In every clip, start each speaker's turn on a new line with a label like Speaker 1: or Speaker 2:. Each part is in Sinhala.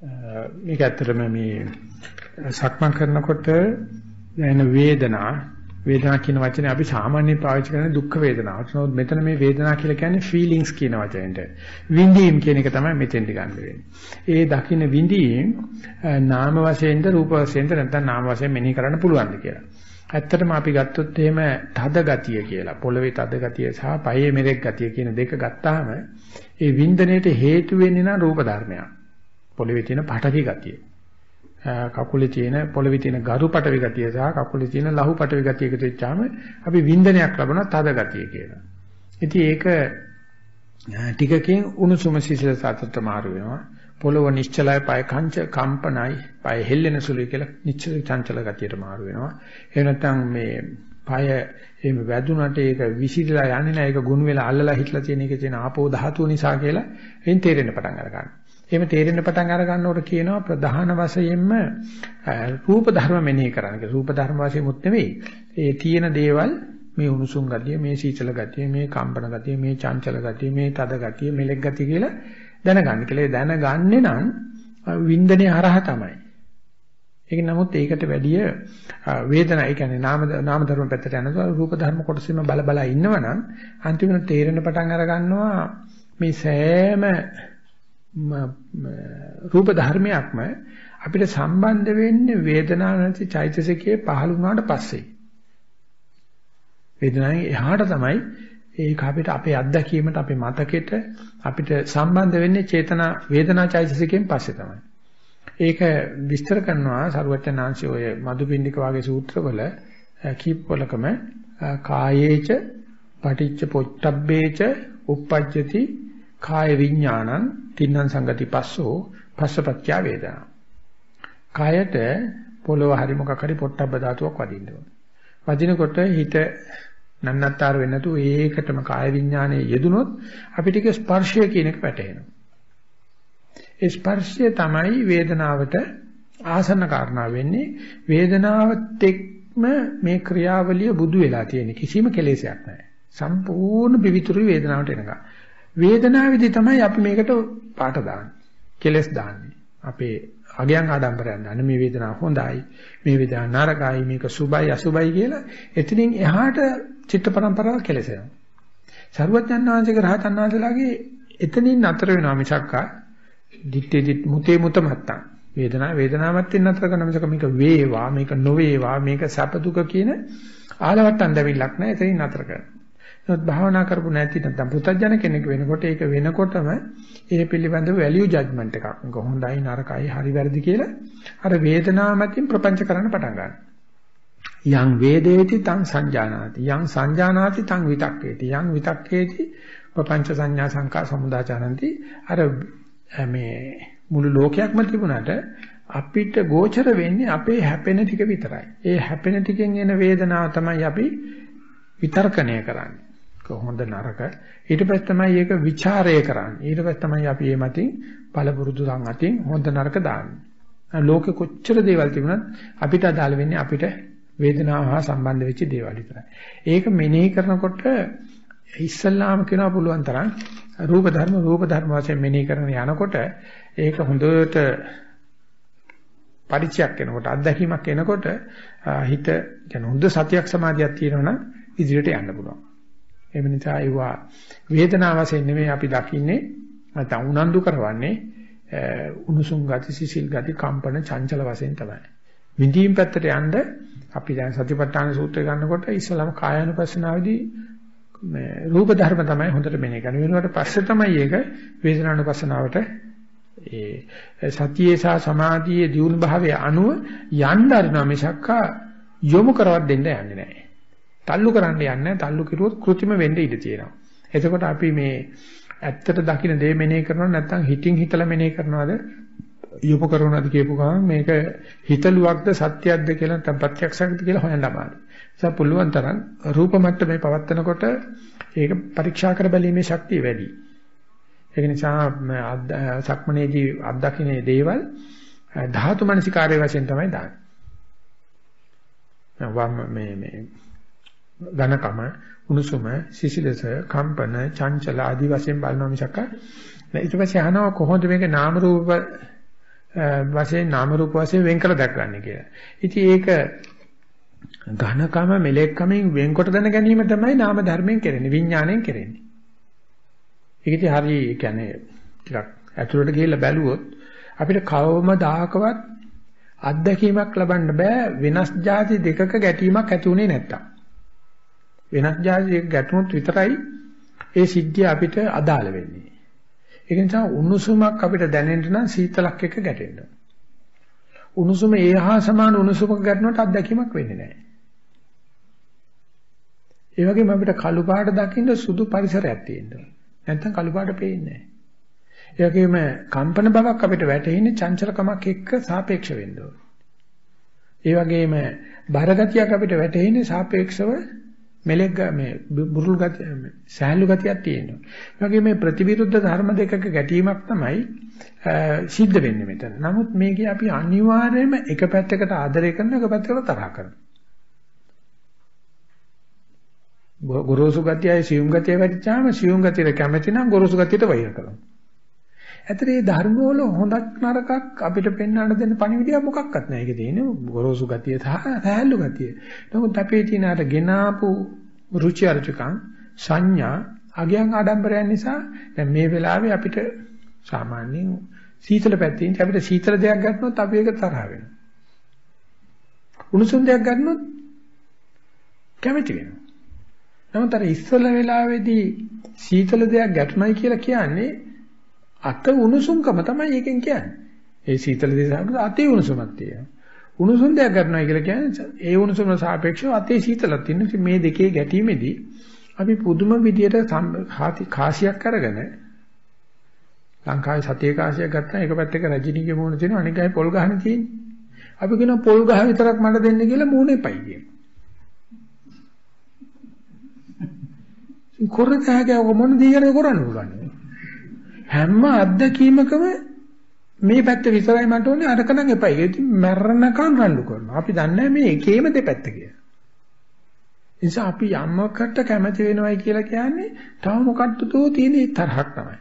Speaker 1: මේක ඇත්තටම මේ සක්මන් කරනකොට දැනෙන වේදනා වේදනා කියන වචනේ අපි සාමාන්‍යයෙන් පාවිච්චි කරන්නේ දුක් වේදනාවට. නමුත් මෙතන මේ වේදනා කියලා කියන්නේ feelings කියන වචනෙට. විඳීම් කියන එක තමයි මෙතෙන්ට ගන්න වෙන්නේ. ඒ දකින්න විඳීම් නාම වශයෙන්ද රූප වශයෙන්ද නැත්නම් නාම වශයෙන් මෙනෙහි කරන්න පුළුවන්ද කියලා. ඇත්තටම අපි ගත්තොත් එහෙම තද ගතිය කියලා පොළවේ තද ගතිය සහ පයේ මෙරෙක් ගතිය කියන දෙක ගත්තාම ඒ වින්දනයේට හේතු වෙන්නේ නම් රූප ධර්මයක්. පොළවේ තියෙන පටවි ගතිය. කකුලේ තියෙන පොළවේ තියෙන ගරු පටවි ගතිය සහ කකුලේ තියෙන ලහු පටවි ගතිය එකතු වෙච්චාම අපි වින්දනයක් ලබනවා තද ගතිය කියලා. ඉතින් ඒක ටිකකින් උණුසුම සිසිල සාතට මාරු වෙනවා. පොළව නිශ්චලයි, පය කංච කම්පනයි, පය හෙල්ලෙන සුළුයි කියලා නිශ්චල චංචල ගතියට මාරු වෙනවා. එහෙම නැත්නම් මේ පය එහෙම වැදුනට ඒක විසිරලා යන්නේ නැහැ. ඒක ගුණ වෙලා අල්ලලා හිටලා තියෙන එකේ තියෙන ආපෝ ධාතුව නිසා කියලා එයින් තේරෙන්න පටන් අරගන්නවා. එහෙම තේරෙන්න පටන් අර ගන්නකොට කියනවා ප්‍රධාන වශයෙන්ම රූප ධර්ම මෙනෙහි කරන්න කියලා. රූප ධර්ම වශයෙන්මුත් නෙවෙයි. ඒ තියෙන දේවල් මේ උණුසුම් ගතිය, මේ සීතල ගතිය, මේ කම්පන ගතිය, මේ චංචල ගතිය, මේ තද ගතිය, මෙලෙක් ගතිය කියලා දැනගන්න කියලා. දැනගන්නේ නම් වින්දනයේ හරහා තමයි. ඒක නමුත් ඒකට වැඩිය වේදනා ඒ කියන්නේ නාම නාම ධර්ම පැත්තට යනකොට රූප ධර්ම කොටසෙම බල බල ඉන්නවනම් අන්තිමට තේරෙන පටන් අර ගන්නවා මේ සෑම රූප ධර්මයක්ම අපිට සම්බන්ධ වෙන්නේ වේදනාව නැති චෛතසිකයේ පහළ වුණාට පස්සේ. වේදනාවෙන් එහාට තමයි ඒක අපිට අපේ අත්දැකීමට අපේ මතකෙට අපිට සම්බන්ධ වෙන්නේ චේතනා වේදනා චෛතසිකයෙන් පස්සේ තමයි. ඒක විස්තර කරනවා සරුවචනාංශي ඔය මදුපිණ්ඩික වාගේ සූත්‍රවල කීපවලකම කායේච පටිච්ච පොට්ටබ්බේච uppajjati කාය විඥානං තින්නම් සංගති පස්සෝ පස්සපච්චා වේදනා. කායට පොළව හරි මොකක් හරි පොට්ටබ්බ ධාතුවක් වදින්න ඕන. වදිනකොට හිත නන්නත්තර වෙන්නේ නැතු ඒකටම කාය විඥානයේ යෙදුනොත් අපිට ඒක ස්පර්ශය කියන එක වැටහෙනවා. ඒ ස්පර්ශය තමයි වේදනාවට ආසන්න කාරණා වෙන්නේ. වේදනාවත් එක්ම මේ ක්‍රියාවලිය බුදු වෙලා තියෙන කිසිම කෙලෙසයක් නැහැ. සම්පූර්ණ පිවිතුරු වේදනාවට එනකම්. වේදනාවේදී තමයි අපි මේකට පාට දාන්නේ. කෙලස් දාන්නේ. අපේ අගයන් ආඩම්බරයන් දාන්නේ මේ වේදනාව හොඳයි. මේ වේදනාව නරකයි. මේක සුබයි අසුබයි කියලා එතනින් එහාට චිත්ත පරම්පරාව කෙලසෙනවා. සරුවඥාන් වහන්සේගේ රහතන් වහන්සේලාගේ එතනින් නතර වෙනවා මිසක්කා දිත්තේ දිත් මුතේ මුත මත්තන්. වේදනාව වේදනාවත් වෙන නතර කරන මිසක මේක වේවා මේක නොවේවා මේක සැප දුක කියන ආලවට්ටම් දෙවිලක් නැහැ එතනින් නතර කරනවා. නමුත් භාවනා කරපු නැති නැත්නම් පුතඥ කෙනෙක් වෙනකොට ඒක වෙනකොටම ඒ පිළිබඳව වැලියු ජජ්මන්ට් එකක්. මේක හොඳයි නරකයි හරි වැරදි කියලා අර වේදනාව මතින් ප්‍රපංච කරන්න පටන් ගන්නවා. යං වේදේති තං සංජානාති යං සංජානාති තං විතක්කේති යං විතක්කේති ප්‍රපංච සංඥා සංකා සමුදාචරಂತಿ අර මේ මුළු ලෝකයක්ම තිබුණාට අපිට ගෝචර වෙන්නේ අපේ හැපෙන ටික විතරයි. ඒ හැපෙන ටිකෙන් එන වේදනාව තමයි අපි විතර්කණය කරන්නේ. හොඳ නරක? ඊට පස්සේ තමයි ඒක ਵਿਚාරය කරන්නේ. ඊට පස්සේ තමයි අපි මේ මතින් පළපුරුදු සංගතියෙන් හොඳ නරක දාන්නේ. ලෝකෙ කොච්චර දේවල් තිබුණත් අපිට අදාළ වෙන්නේ අපිට වේදනාව හා සම්බන්ධ වෙච්ච දේවල් විතරයි. ඒක මෙනෙහි කරනකොට ඉස්සල්ලාම කියනවා පුළුවන් තරම් රූප ධර්ම රූප ධර්ම වශයෙන් මෙනෙහි කරන යනකොට ඒක හොඳට පරිචයක් වෙනකොට අත්දැකීමක් එනකොට හිත කියන හොඳ සතියක් සමාධියක් තියෙනවනම් ඉදිරියට යන්න පුළුවන්. ඒ නිසා ඒවා වේදනාව වශයෙන් නෙමෙයි අපි දකින්නේ නැත්නම් උනන්දු කරවන්නේ උණුසුම් ගති සිසිල් ගති කම්පන චංචල වශයෙන් තමයි. විඳීම් පැත්තට යන්න අපි දැන් සතිපට්ඨාන සූත්‍රය ගන්නකොට ඉස්සලම කායानुපස්සනාවේදී මේ රූප ධර්ම තමයි හොඳට මෙනෙහි කරන්නේ. වෙනුවට පස්සේ තමයි ඒක වේදනානුපස්සනාවට ඒ සතියේ සහ සමාධියේ දියුණු භාවයේ අනුව යන්න අරිනවා මිසක්කා යොමු කරවත් දෙන්න යන්නේ නැහැ. තල්ලු කරන්න යන්නේ තල්ලු කිරුවොත් કૃතිම වෙන්න ඉඩ තියෙනවා. එතකොට අපි මේ ඇත්තට දකින්න දේ මෙනෙහි කරනවද නැත්නම් හිතින් හිතලා මෙනෙහි කරනවද යොමු කරනවද කියපු ගමන් මේක හිතලුවක්ද සත්‍යයක්ද කියලා නැත්නම් ප්‍රත්‍යක්ෂයක්ද කියලා හොයන්න අමාරුයි. ඒ පුළුවන් තරම් රූප මට්ටමේ පවත්නකොට ඒක පරීක්ෂා කර බැලීමේ ශක්තිය වැඩි. ඒක නිසා සක්මනේදී අත්දකින්නේ දේවල් ධාතු මනසිකාරය වශයෙන් තමයි දාන්නේ. වම් මේ මේ ඝනකම උණුසුම සිසිලස කම්පන චංචල ආදි වශයෙන් බලනවා මිසක් ඊට පස්සේ අහනවා කොහොමද මේක නාම රූප වශයෙන් නාම රූප වශයෙන් වෙන් කළ දක්වන්නේ කියලා. ඉතින් ඒක ඝනකම මෙලෙක්කමින් වෙන්කොට දැන ගැනීම තමයි නාම ධර්මයෙන් කෙරෙන්නේ විඥාණයෙන් කෙරෙන්නේ. ඒක ඉතින් හරි කියන්නේ ටිකක් ඇතුළට ගිහිල්ලා බැලුවොත් අපිට කවමදාකවත් අත්දැකීමක් ලබන්න බෑ වෙනස් જાති දෙකක ගැටීමක් ඇති උනේ නැත්තම්. වෙනස් જાති දෙක ගැටුනොත් විතරයි ඒ සිද්ධිය අපිට අදාළ වෙන්නේ. ඒක නිසා උණුසුමක් අපිට දැනෙන්න නම් සීතලක් එක්ක ගැටෙන්න. උණුසුම ඒහා සමාන උණුසුමක ගැටුනොත් අත්දැකීමක් වෙන්නේ නැහැ. ඒ වගේම අපිට කළු පාට දකින්න සුදු පරිසරයක් තියෙනවා. නැත්තම් කළු පාට පේන්නේ නැහැ. ඒ වගේම කම්පන බවක් අපිට වැටෙන්නේ චංචලකමක් එක්ක සාපේක්ෂ වෙන්න ඕනේ. ඒ වගේම බරගතියක් අපිට වැටෙන්නේ සාපේක්ෂව මෙලෙක් මේ බුරුල් ගතිය සෑහළු ගතියක් තියෙනවා. ඒ වගේ මේ ප්‍රතිවිරුද්ධ ධර්ම දෙකක ගැටීමක් තමයි සිද්ධ වෙන්නේ මෙතන. නමුත් මේකේ අපි අනිවාර්යයෙන්ම එක පැත්තකට ආදරය කරන එක පැත්තකට තරහ කරනවා. ගොරෝසු ගතියයි සියුම් ගතිය වැටිච්චාම සියුම් ගතියට කැමති නම් ගොරෝසු ගතියට වෛර කරනවා. ඇතර මේ ධර්ම වල හොඳක් නරකක් අපිට පෙන්වන්න දෙන්න පණිවිඩය මොකක්වත් නැහැ. ඒකේ තියෙන්නේ ගොරෝසු ගතිය සහ සහැල්ලු ගතිය. නමුත් අපේ තියෙන අර ගෙනාපු රුචි අරුචිකං සංඥා අගයන් ආඩම්බරයන් නිසා දැන් මේ වෙලාවේ අපිට සාමාන්‍යයෙන් සීතල පැත්තෙන් අපිට සීතල දෙයක් ගන්නොත් අපි ඒක තරහ වෙනවා. උණුසුම් දෙයක් ගන්නොත් කැමති වෙනවා. නමුත් අර ඉස්සල වෙලාවේදී සීතල දෙයක් ගැටුණයි කියලා කියන්නේ අත උණුසුම්කම තමයි ඒකෙන් කියන්නේ. ඒ සීතල දිශාවක අතේ උණුසුමක් තියෙනවා. උණුසුම් දෙයක් ගන්නවා කියලා කියන්නේ ඒ උණුසුම සාපේක්ෂව අතේ සීතලක් තියෙනවා. මේ දෙකේ ගැටීමේදී අපි පුදුම විදියට කාසියක් අරගෙන ලංකාවේ සතිය කාසියක් ගත්තා එක පැත්තක රජිනීගේ මූණ තියෙනවා අනික අය පොල් ගහන තියෙන්නේ. අපි කියන පොල් ගහ විතරක් මට දෙන්න කියලා මූණේ පයි කියනවා. කොරතහගේ මොන දීගෙන කරන්න පුළුවන්. හැම අත්දැකීමකම මේ පැත්ත විතරයි මට ඕනේ අරක නම් එපයි. ඒක මැරණකම් රණ්ඩු කරනවා. අපි දන්නේ මේ එකේම දෙපැත්ත කියලා. නිසා අපි යමකට කැමති වෙනවයි කියලා කියන්නේ තව මොකක්ද තියෙන තරහක් තමයි.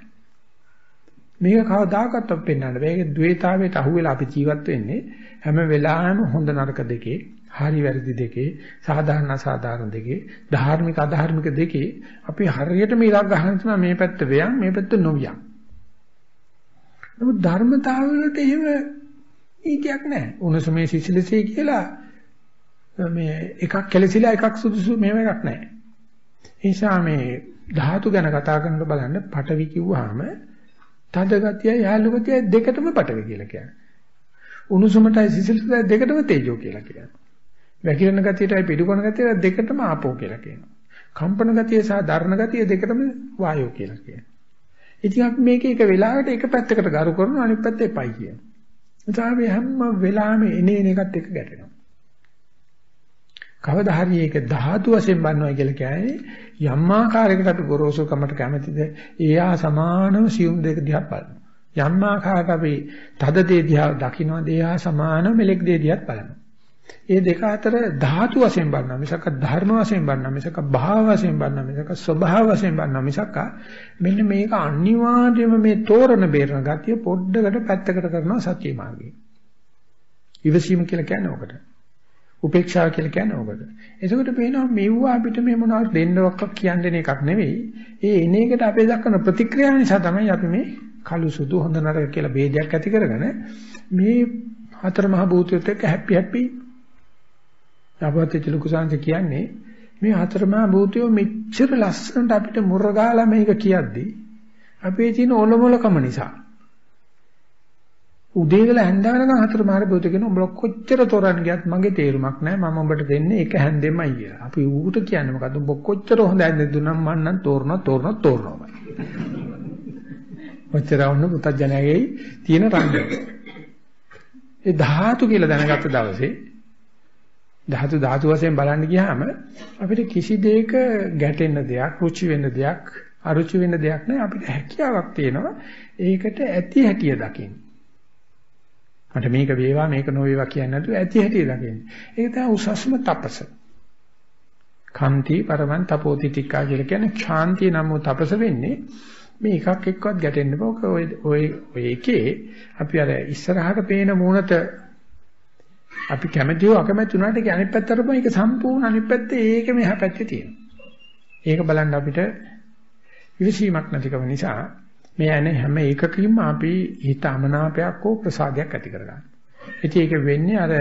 Speaker 1: මේක කවදාකවත් අප පෙන්වන්න බෑ. ඒක द्वේතාවයට අහුවෙලා අපි ජීවත් වෙන්නේ හැම වෙලාවෙම හොඳ නරක දෙකේ, හරි වැරදි දෙකේ, සාධාරණ අසාධාරණ දෙකේ, ධාර්මික අධාර්මික දෙකේ අපි හරියටම ඉලක්ක ගන්න මේ පැත්ත වේයන්, මේ පැත්ත නොවියන්. නමුත් ධර්මතාවවලට එහෙම ඊටියක් නැහැ. උණුසුමේ සිසිලසේ කියලා මේ එකක් කැලසිලා එකක් සුදුසු මේව එකක් නැහැ. ඒ නිසා මේ ධාතු ගැන කතා කරනකොට බලන්න පටවි කිව්වහම තද ගතිය යාලු ගතිය දෙකටම පටවි කියලා කියන්නේ. උණුසුමටයි සිසිලසටයි දෙකටම තේජෝ කියලා කියනවා. වැగిරෙන ගතියටයි පිටුකොන ගතියට දෙකටම ආපෝ කියලා කියනවා. කම්පන ගතිය සහ ධර්ණ ගතිය දෙකටම වායෝ කියලා කියනවා. ඉතින් අපි මේක එක වෙලාවකට එක පැත්තකට ගරු කරනවා අනිත් පැත්ත එපයි කියනවා. එතකොට අපි හැම වෙලාවෙම එනේන එකත් එක්ක ගැටෙනවා. කවදා හරි ඒක ධාතු වශයෙන් බannනවා කියලා කියන්නේ යම් ආකාරයකට අපි ගොරෝසුකමට කැමතිද ඒහා සමානව සියුම් දෙක දිහා බලනවා. යම් ආකාරයකට අපි තද දේ දිහා දකින්නවා ඒහා සමානව මෙලෙක් දේ දිහා බලනවා. ඒ දෙක අතර ධාතු වශයෙන් බලනවා මිසක ධර්ම වශයෙන් බලනවා මිසක භාව වශයෙන් බලනවා මිසක ස්වභාව වශයෙන් බලනවා මිසක මෙන්න මේක අනිවාර්යයෙන්ම මේ තෝරන බේරන ගතිය පොඩ්ඩකට පැත්තකට කරනවා සත්‍ය මාර්ගයේ. ඉවසීම කියලා කියන්නේ ඕකට. උපේක්ෂාව කියලා කියන්නේ ඕකට. එතකොට පේනවා මෙව්ව අපිට මේ මොනවද දෙන්නවක් කියන්නේ එකක් නෙවෙයි. ඒ එන එකට අපේ දක්වන ප්‍රතික්‍රියාව නිසා තමයි අපි මේ කළු සුදු හොඳ නරක කියලා ભેදයක් ඇති කරගෙන මේ හතර මහ භූතයත් එක්ක හැපි හැපි අපවත් චිලකුසාංශ කියන්නේ මේ හතරමා භූතයෝ මෙච්චර ලස්සනට අපිට මුරගාලා මේක කියද්දි අපේ තියෙන ඔලොමලකම නිසා උදේ වෙලා හැන්ද වෙනකන් හතරමාර භූත කියන උඹ කොච්චර තොරන් ගියත් මගේ තේරුමක් නැහැ මම උඹට දෙන්නේ එක හැන්දෙමයි කියලා. අපි ඌට කියන්නේ මොකද්ද උඹ කොච්චර හොඳ හැන්දෙන් දුන්නම් මං නම් තෝරනවා තෝරනවා තෝරනවාමයි. ඔච්චර වුණ පුතඥයගේ තියෙන රංගය. ඒ ධාතු කියලා දැනගත්ත දවසේ ධාතු ධාතු වශයෙන් බලන්න ගියාම අපිට කිසි දෙයක ගැටෙන්න දෙයක්, රුචි වෙන්න දෙයක්, අරුචි වෙන්න දෙයක් නැහැ. අපිට හැකියාවක් තියෙනවා ඒකට ඇති හැටිය දකින්න. මට මේක වේවා මේක නොවේවා කියන්නේ නැතුව ඇති හැටිය දකින්න. ඒක තමයි උසස්ම තපස. කාන්ති පරමන් තපෝති ටිකා කියලා කියන්නේ ශාන්තිය නම් තපස වෙන්නේ මේ එකක් එක්කවත් ගැටෙන්න බෑ. ඔය ඔය ඔය එකේ අපි අර ඉස්සරහට පේන මූණත අපි කැමතිව අකමැති වුණාට ඒක අනිත් පැත්තට පොම ඒක සම්පූර්ණ අනිත් පැත්තේ ඒක මෙහා පැත්තේ තියෙනවා. ඒක බලන්න අපිට විශ්ීමක් නැතිකම නිසා මේ ඇන හැම එකකින්ම අපි හිත අමනාපයක් හෝ ප්‍රසාදයක් ඇති කරගන්නවා. ඉතින් ඒක වෙන්නේ අර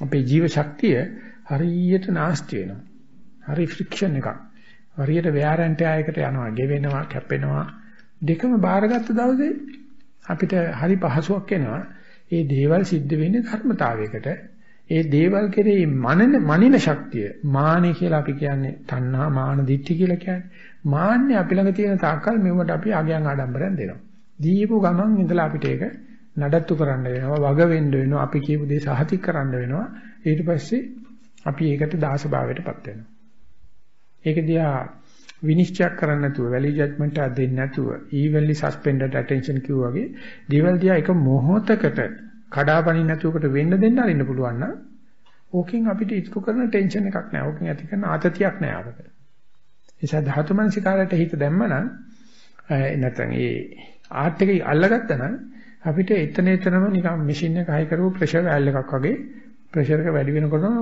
Speaker 1: අපේ ජීව ශක්තිය හරියට නාස්ති වෙනවා. හරි ෆ්‍රික්ෂන් එකක්. හරියට ව්‍යාරන්ට් ආයකට යනවා, ගෙවෙනවා, කැපෙනවා. දෙකම බාරගත්ත දවසේ අපිට හරි පහසුවක් එනවා. ඒ දේවල් සිද්ධ වෙන්නේ ධර්මතාවයකට. ඒ දේවල් කෙරෙහි මනන මනින ශක්තිය මානෙ කියලා අපි කියන්නේ තණ්හා මාන දිට්ඨි කියලා කියන්නේ. මාන්නේ අපි ළඟ තියෙන තාක්කල් මෙවට අපි අගයන් ආඩම්බරෙන් දෙනවා. දීපු ගමන් ඉඳලා අපිට ඒක නඩත්තු කරන්න වෙනවා, වග වෙන්න වෙනවා, අපි කියපු දේ සහතික කරන්න වෙනවා. ඊට පස්සේ අපි ඒකට දාසභාවයටපත් වෙනවා. ඒක දිහා විනිශ්චය කරන්න නැතුව වැලි ජජ්මන්ට් එකක් දෙන්නේ නැතුව evenly suspended attention කිව්වාගේ දේවල් දිහා එක මොහොතකට කඩාපනින්න නැතුවකට වෙන්න දෙන්න අරින්න පුළුවන් නම් ඕකෙන් අපිට ඉතුරු කරන ටෙන්ෂන් එකක් නැහැ. ඕකෙන් ඇති කරන ආතතියක් නැහැ අපිට. ඒ නිසා ධාතු මනසිකාරයට හිත දැම්මනම් නැත්නම් ඒ ආර්ට් එක අල්ලගත්තා නම් අපිට එතන එතනම නිකන් මැෂින් එක හයි කරපු ප්‍රෙෂර් වැල් එකක් වගේ ප්‍රෙෂර් එක වැඩි වෙනකොටම